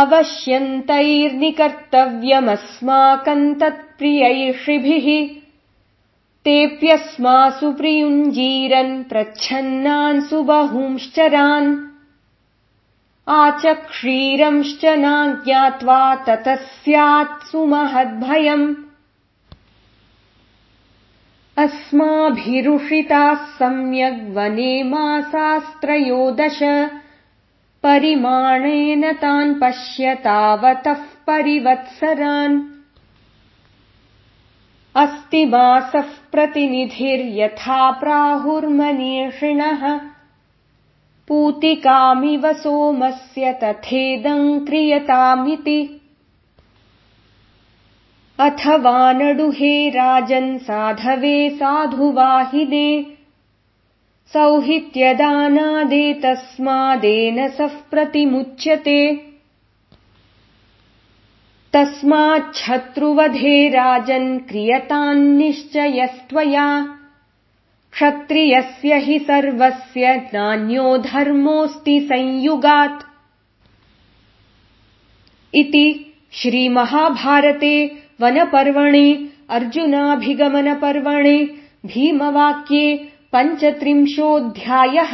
अवश्यन्तैर्निकर्तव्यमस्माकम् तत्प्रियैषिभिः तेऽप्यस्मासु प्रियुञ्जीरन् प्रच्छन्नान्सु बहूंश्चरान्। आचक्षीरंश्च नाज्ञात्वा ततः स्यात्सु महद्भयम् अस्माभिरुषिताः सम्यग्वने मासास्त्रयोदश परिमाणेन तान् पश्य तावतः परिवत्सरान्। अस्ति मासः प्रतिनिधिर्यथा प्राहुर्मनीषिणः। पूतिकामिव सोमस्य तथेदम् क्रियतामिति। अथवा नडुहे राजन् साधवे साधुवाहिने सौहित्यदानादेतस्मादेन सः प्रतिमुच्यते। तस्माच्छत्रुवधे राजन् क्रियतान्निश्चयस्त्वया क्षत्रियस्य हि सर्वस्य नान्यो धर्मोऽस्ति संयुगात्। इति श्रीमहाभारते वनपर्वणि अर्जुनाभिगमनपर्वणि भीमवाक्ये पञ्चत्रिंशोऽध्यायः